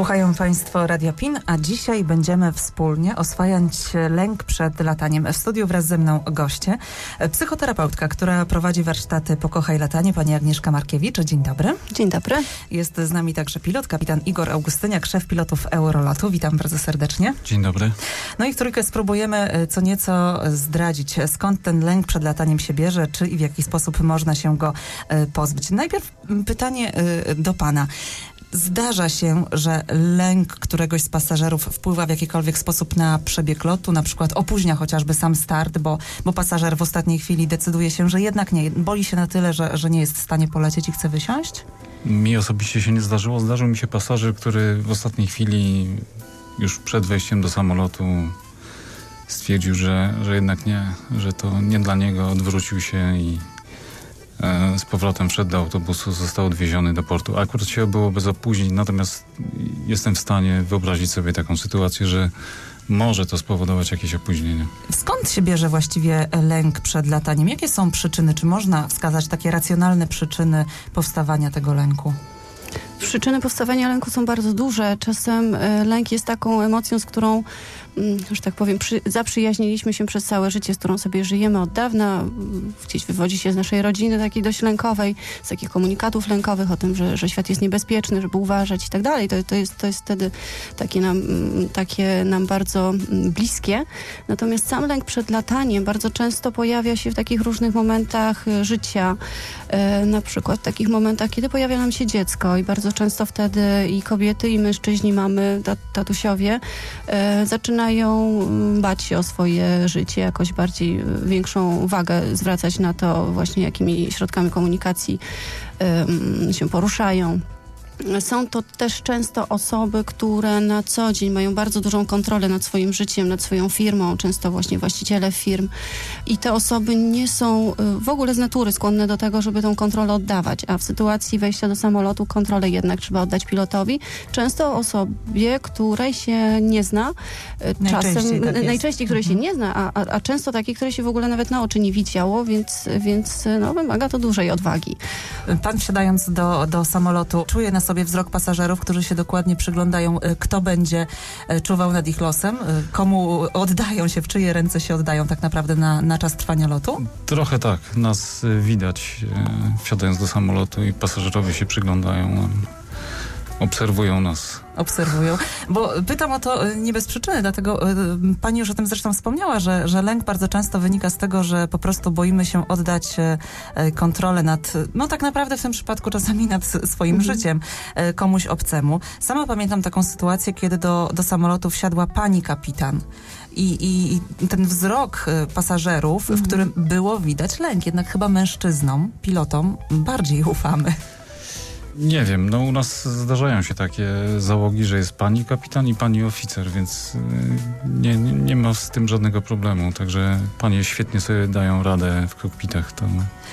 Słuchają Państwo Radia PIN, a dzisiaj będziemy wspólnie oswajać lęk przed lataniem. W studiu wraz ze mną goście, psychoterapeutka, która prowadzi warsztaty Pokochaj Latanie, pani Agnieszka Markiewicz. Dzień dobry. Dzień dobry. Jest z nami także pilot, kapitan Igor Augustyniak, szef pilotów Eurolotu. Witam bardzo serdecznie. Dzień dobry. No i w trójkę spróbujemy e, co nieco zdradzić, skąd ten lęk przed lataniem się bierze, czy i w jaki sposób można się go e, pozbyć. Najpierw pytanie e, do pana. Zdarza się, że lęk któregoś z pasażerów wpływa w jakikolwiek sposób na przebieg lotu, na przykład opóźnia chociażby sam start, bo, bo pasażer w ostatniej chwili decyduje się, że jednak nie, boi się na tyle, że, że nie jest w stanie polecieć i chce wysiąść? Mi osobiście się nie zdarzyło. Zdarzył mi się pasażer, który w ostatniej chwili, już przed wejściem do samolotu, stwierdził, że, że jednak nie, że to nie dla niego, odwrócił się i z powrotem wszedł do autobusu, został odwieziony do portu. Akurat się było bez opóźnień, natomiast jestem w stanie wyobrazić sobie taką sytuację, że może to spowodować jakieś opóźnienie. Skąd się bierze właściwie lęk przed lataniem? Jakie są przyczyny? Czy można wskazać takie racjonalne przyczyny powstawania tego lęku? Przyczyny powstawania lęku są bardzo duże. Czasem e, lęk jest taką emocją, z którą że tak powiem, przy, zaprzyjaźniliśmy się przez całe życie, z którą sobie żyjemy od dawna. Gdzieś wywodzi się z naszej rodziny takiej dość lękowej, z takich komunikatów lękowych o tym, że, że świat jest niebezpieczny, żeby uważać i tak dalej. To, to, jest, to jest wtedy takie nam, mm, takie nam bardzo mm, bliskie. Natomiast sam lęk przed lataniem bardzo często pojawia się w takich różnych momentach e, życia. E, na przykład w takich momentach, kiedy pojawia nam się dziecko i bardzo często wtedy i kobiety, i mężczyźni, mamy, tatusiowie, e, zaczynają zaczynają mm, bać się o swoje życie, jakoś bardziej y, większą wagę zwracać na to właśnie, jakimi środkami komunikacji się poruszają. Są to też często osoby, które na co dzień mają bardzo dużą kontrolę nad swoim życiem, nad swoją firmą, często właśnie właściciele firm. I te osoby nie są y, w ogóle z natury skłonne do tego, żeby tą kontrolę oddawać, a w sytuacji wejścia do samolotu kontrolę jednak trzeba oddać pilotowi. Często osobie, której się nie zna, y, najczęściej czasem tak najczęściej, której mhm. się nie zna, a, a, a, często takiej, której się w ogóle nawet na oczy nie widziało, więc, więc no, wymaga to dużej odwagi. Pan wsiadając do, do samolotu czuje na sobie wzrok pasażerów, którzy się dokładnie przyglądają, e, kto będzie e, czuwał nad ich losem, e, komu oddają się, w czyje ręce się oddają tak naprawdę na, na czas trwania lotu? Trochę tak. Nas widać wsiadając do samolotu i pasażerowie się przyglądają obserwują nas. Obserwują. Bo pytam o to e, nie bez przyczyny, dlatego e, pani już o tym zresztą wspomniała, że, że lęk bardzo często wynika z tego, że po prostu boimy się oddać e, kontrolę nad, no tak naprawdę w tym przypadku czasami nad swoim mhm. życiem komuś obcemu. Sama pamiętam taką sytuację, kiedy do, do samolotu wsiadła pani kapitan. I, i, ten wzrok pasażerów, w mhm. którym było widać lęk. Jednak chyba mężczyznom, pilotom bardziej ufamy. Nie wiem, no u nas zdarzają się takie załogi, że jest pani kapitan i pani oficer, więc y, nie, nie, ma z tym żadnego problemu. Także panie świetnie sobie dają radę w kokpitach. To...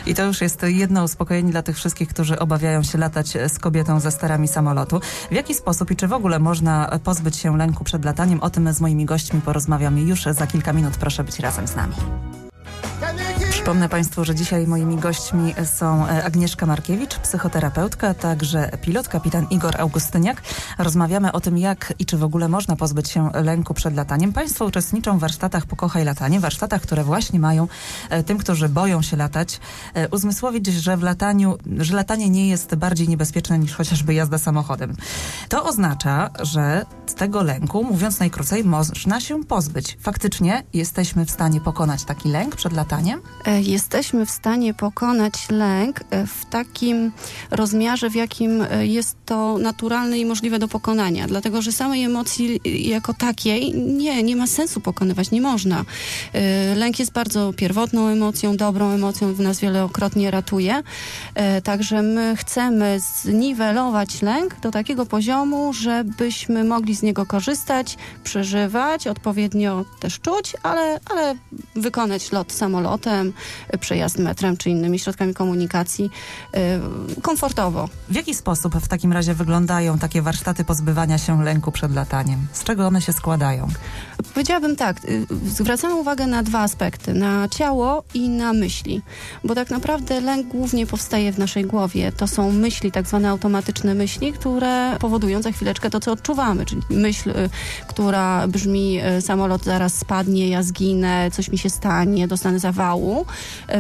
I to już jest jedno uspokojenie dla tych wszystkich, którzy obawiają się latać z kobietą za sterami samolotu. W jaki sposób i czy w ogóle można pozbyć się lęku przed lataniem? O tym z moimi gośćmi porozmawiam już za kilka minut. Proszę być razem z nami. Przypomnę Państwu, że dzisiaj moimi gośćmi są e, Agnieszka Markiewicz, psychoterapeutka, także pilot, kapitan Igor Augustyniak. Rozmawiamy o tym, jak i czy w ogóle można pozbyć się lęku przed lataniem. Państwo uczestniczą w warsztatach Pokochaj Latanie, warsztatach, które właśnie mają e, tym, którzy boją się latać, e, uzmysłowić, że w lataniu, że latanie nie jest bardziej niebezpieczne niż chociażby jazda samochodem. To oznacza, że z tego lęku, mówiąc najkrócej, można się pozbyć. Faktycznie jesteśmy w stanie pokonać taki lęk przed lataniem? Jesteśmy w stanie pokonać lęk e, w takim rozmiarze, w jakim e, jest to naturalne i możliwe do pokonania. Dlatego, że samej emocji jako takiej nie, nie ma sensu pokonywać, nie można. E, lęk jest bardzo pierwotną emocją, dobrą emocją, w nas wielokrotnie ratuje. Także my chcemy zniwelować lęk do takiego poziomu, żebyśmy mogli z niego korzystać, przeżywać, odpowiednio też czuć, ale, ale wykonać lot samolotem, przejazd metrem czy innymi środkami komunikacji y, komfortowo. W jaki sposób w takim razie wyglądają takie warsztaty pozbywania się lęku przed lataniem? Z czego one się składają? Powiedziałabym tak, y, zwracamy uwagę na dwa aspekty, na ciało i na myśli, bo tak naprawdę lęk głównie powstaje w naszej głowie. To są myśli, tak zwane automatyczne myśli, które powodują za chwileczkę to, co odczuwamy, czyli myśl, y, która brzmi y, samolot zaraz spadnie, ja zginę, coś mi się stanie, dostanę zawału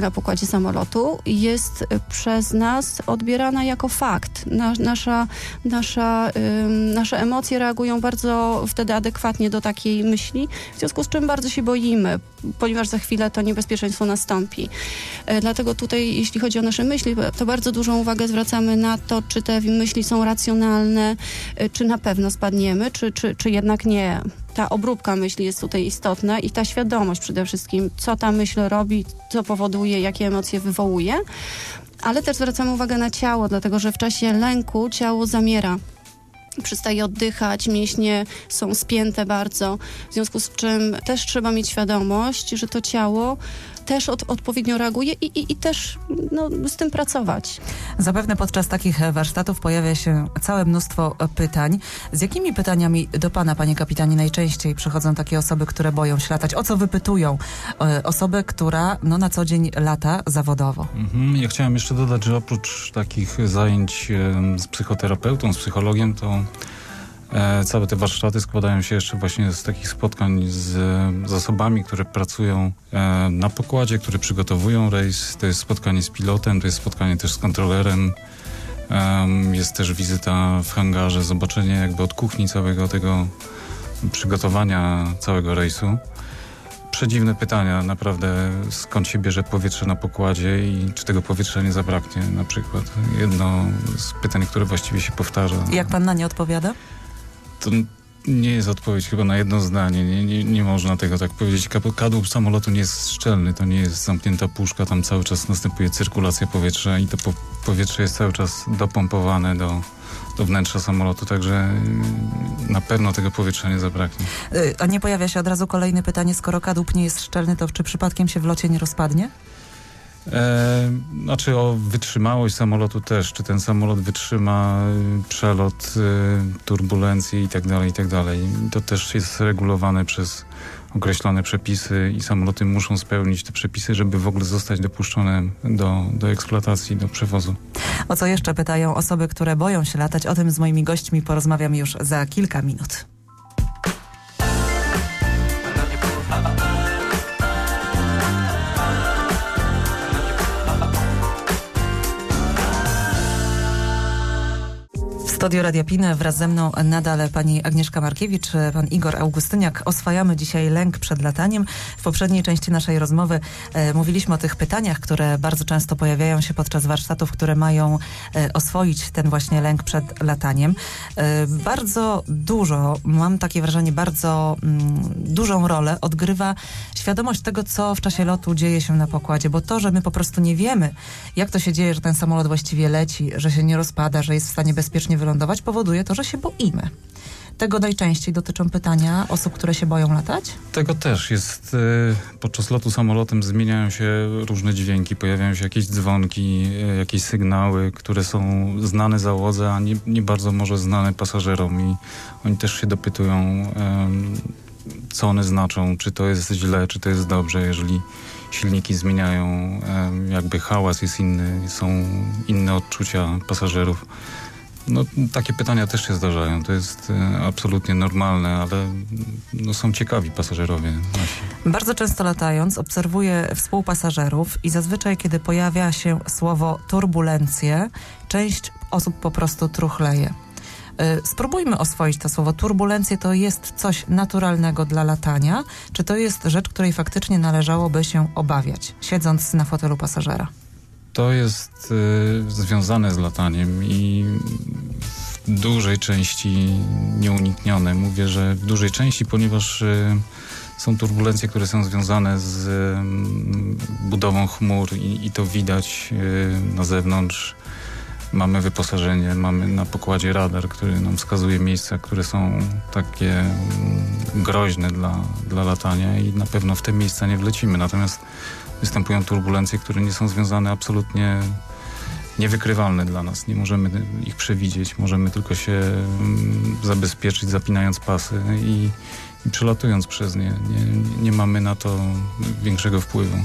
na pokładzie samolotu, jest przez nas odbierana jako fakt. nasza, nasza, nasze emocje reagują bardzo wtedy adekwatnie do takiej myśli, w związku z czym bardzo się boimy, ponieważ za chwilę to niebezpieczeństwo nastąpi. E, dlatego tutaj, jeśli chodzi o nasze myśli, to bardzo dużą uwagę zwracamy na to, czy te myśli są racjonalne, e, czy na pewno spadniemy, czy, czy, czy jednak nie. Ta obróbka myśli jest tutaj istotna i ta świadomość przede wszystkim, co ta myśl robi, co powoduje, jakie emocje wywołuje. Ale też zwracamy uwagę na ciało, dlatego że w czasie lęku ciało zamiera przestaje oddychać, mięśnie są spięte bardzo, w związku z czym też trzeba mieć świadomość, że to ciało też od, odpowiednio reaguje i, i, i też no, z tym pracować. Zapewne podczas takich warsztatów pojawia się całe mnóstwo pytań. Z jakimi pytaniami do Pana, Panie Kapitanie, najczęściej przychodzą takie osoby, które boją się latać? O co wypytują e, osobę, która no, na co dzień lata zawodowo? Mhm. Ja chciałem jeszcze dodać, że oprócz takich zajęć z psychoterapeutą, z psychologiem, to E, całe te warsztaty składają się jeszcze właśnie z takich spotkań z, z osobami, które pracują e, na pokładzie, które przygotowują rejs. To jest spotkanie z pilotem, to jest spotkanie też z kontrolerem. Jest też wizyta w hangarze, zobaczenie jakby od kuchni całego tego przygotowania całego rejsu. Przedziwne pytania, naprawdę skąd się bierze powietrze na pokładzie i czy tego powietrza nie zabraknie na przykład. Jedno z pytań, które właściwie się powtarza. Jak pan na nie odpowiada? To nie jest odpowiedź chyba na jedno zdanie. Nie, nie, nie można tego tak powiedzieć. Kadłub samolotu nie jest szczelny, to nie jest zamknięta puszka. Tam cały czas następuje cyrkulacja powietrza i to po powietrze jest cały czas dopompowane do, do wnętrza samolotu, także mm, na pewno tego powietrza nie zabraknie. Y, a nie pojawia się od razu kolejne pytanie, skoro kadłub nie jest szczelny, to czy przypadkiem się w locie nie rozpadnie? E, znaczy o wytrzymałość samolotu też, czy ten samolot wytrzyma y, przelot, y, turbulencje i tak dalej, i tak dalej. To też jest regulowane przez określone przepisy i samoloty muszą spełnić te przepisy, żeby w ogóle zostać dopuszczone do, do eksploatacji, do przewozu. O co jeszcze pytają osoby, które boją się latać? O tym z moimi gośćmi porozmawiam już za kilka minut. Studio Radia Piny wraz ze mną nadal pani Agnieszka Markiewicz, pan Igor Augustyniak. Oswajamy dzisiaj lęk przed lataniem. W poprzedniej części naszej rozmowy e, mówiliśmy o tych pytaniach, które bardzo często pojawiają się podczas warsztatów, które mają e, oswoić ten właśnie lęk przed lataniem. E, bardzo dużo, mam takie wrażenie, bardzo mm, dużą rolę odgrywa świadomość tego, co w czasie lotu dzieje się na pokładzie, bo to, że my po prostu nie wiemy, jak to się dzieje, że ten samolot właściwie leci, że się nie rozpada, że jest w stanie bezpiecznie wylądować, wylądować, powoduje to, że się boimy. Tego najczęściej dotyczą pytania osób, które się boją latać? Tego też jest. Y, podczas lotu samolotem zmieniają się różne dźwięki, pojawiają się jakieś dzwonki, y, jakieś sygnały, które są znane załodze, a nie, nie bardzo może znane pasażerom i oni też się dopytują, co one znaczą, czy to jest źle, czy to jest dobrze, jeżeli silniki zmieniają, jakby hałas jest inny, są inne odczucia pasażerów. No, takie pytania też się zdarzają. To jest e, absolutnie normalne, ale no, są ciekawi pasażerowie. Bardzo często latając obserwuję współpasażerów i zazwyczaj, kiedy pojawia się słowo turbulencje, część osób po prostu truchleje. E, spróbujmy oswoić to słowo. Turbulencje to jest coś naturalnego dla latania, czy to jest rzecz, której faktycznie należałoby się obawiać, siedząc na fotelu pasażera? To jest y, związane z lataniem i w dużej części nieuniknione. Mówię, że w dużej części, ponieważ y, są turbulencje, które są związane z y, budową chmur i, i to widać y, na zewnątrz. Mamy wyposażenie, mamy na pokładzie radar, który nam wskazuje miejsca, które są takie mm, groźne dla, dla latania i na pewno w te miejsca nie wlecimy. Natomiast występują turbulencje, które nie są związane absolutnie niewykrywalne dla nas. Nie możemy ich przewidzieć, możemy tylko się mm, zabezpieczyć, zapinając pasy i, i przelatując przez nie, nie, nie mamy na to większego wpływu.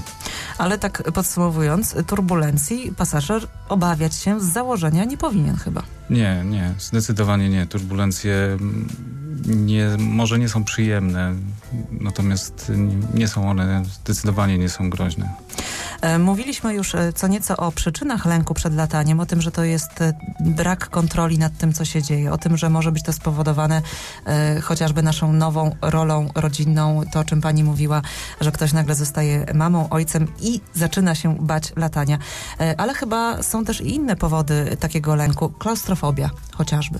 Ale tak podsumowując, turbulencji pasażer obawiać się z założenia nie powinien chyba. Nie, nie, zdecydowanie nie. Turbulencje mm, nie, może nie są przyjemne, natomiast nie są one, zdecydowanie nie są groźne. E, mówiliśmy już e, co nieco o przyczynach lęku przed lataniem, o tym, że to jest e, brak kontroli nad tym, co się dzieje, o tym, że może być to spowodowane e, chociażby naszą nową rolą rodzinną, to o czym pani mówiła, że ktoś nagle zostaje mamą, ojcem i zaczyna się bać latania. E, ale chyba są też i inne powody takiego lęku, klaustrofobia chociażby.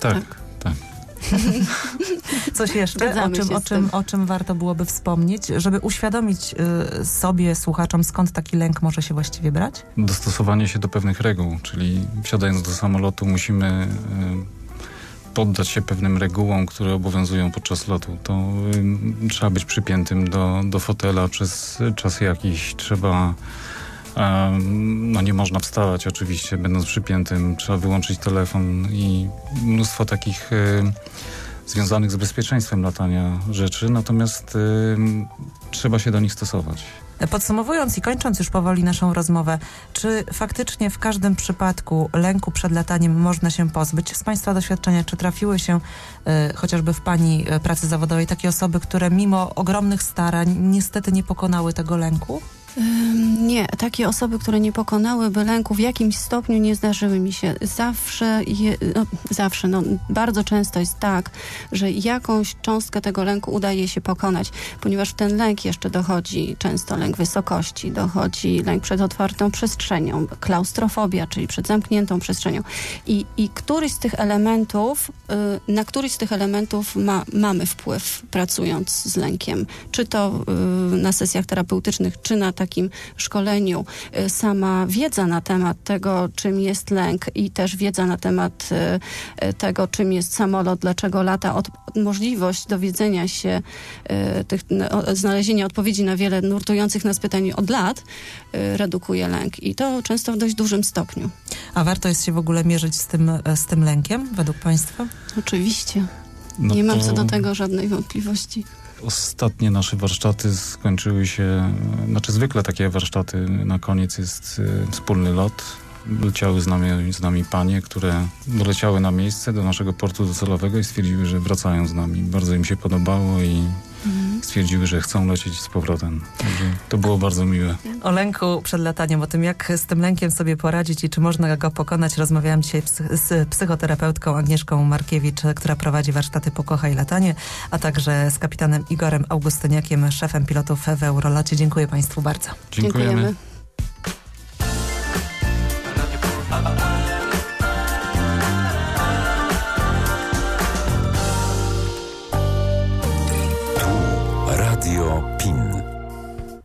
Tak, Tak. tak. Coś jeszcze, o czym, o, czym, o czym warto byłoby wspomnieć, żeby uświadomić y, sobie, słuchaczom, skąd taki lęk może się właściwie brać? Dostosowanie się do pewnych reguł, czyli wsiadając do samolotu musimy e, poddać się pewnym regułom, które obowiązują podczas lotu. To y, trzeba być przypiętym do, do fotela przez czas jakiś, trzeba no nie można wstawać oczywiście, będąc przypiętym, trzeba wyłączyć telefon i mnóstwo takich y, związanych z bezpieczeństwem latania rzeczy, natomiast trzeba się do nich stosować. Podsumowując i kończąc już powoli naszą rozmowę, czy faktycznie w każdym przypadku lęku przed lataniem można się pozbyć? Z Państwa doświadczenia, czy trafiły się y, chociażby w Pani y, pracy zawodowej takie osoby, które mimo ogromnych starań niestety nie pokonały tego lęku? Nie, takie osoby, które nie pokonałyby lęku w jakimś stopniu nie zdarzyły mi się. Zawsze, je, no, zawsze, no, bardzo często jest tak, że jakąś cząstkę tego lęku udaje się pokonać, ponieważ w ten lęk jeszcze dochodzi często lęk wysokości, dochodzi lęk przed otwartą przestrzenią, klaustrofobia, czyli przed zamkniętą przestrzenią. I, i któryś z tych elementów, y, na któryś z tych elementów ma, mamy wpływ pracując z lękiem. Czy to y, na sesjach terapeutycznych, czy na takim szkoleniu. Y, Sama wiedza na temat tego, czym jest lęk i też wiedza na temat y, y, tego, czym jest samolot, dlaczego lata, od, możliwość dowiedzenia się, tych, znalezienia odpowiedzi na wiele nurtujących nas pytań od lat redukuje lęk i to często w dość dużym stopniu. A warto jest się w ogóle mierzyć z tym, e, z tym lękiem, według Państwa? Oczywiście. No Nie mam co do tego żadnej wątpliwości. Ostatnie nasze warsztaty skończyły się, znaczy zwykle takie warsztaty na koniec jest y, wspólny lot. Leciały z nami, z nami panie, które doleciały na miejsce do naszego portu docelowego i stwierdziły, że wracają z nami. Bardzo im się podobało i stwierdziły, że chcą lecieć z powrotem. Także to było bardzo miłe. O lęku przed lataniem, o tym jak z tym lękiem sobie poradzić i czy można go pokonać, rozmawiałam dzisiaj z psychoterapeutką Agnieszką Markiewicz, która prowadzi warsztaty Pokochaj Latanie, a także z kapitanem Igorem Augustyniakiem, szefem pilotów w Eurolocie. Dziękuję Państwu bardzo. Dziękujemy. Tu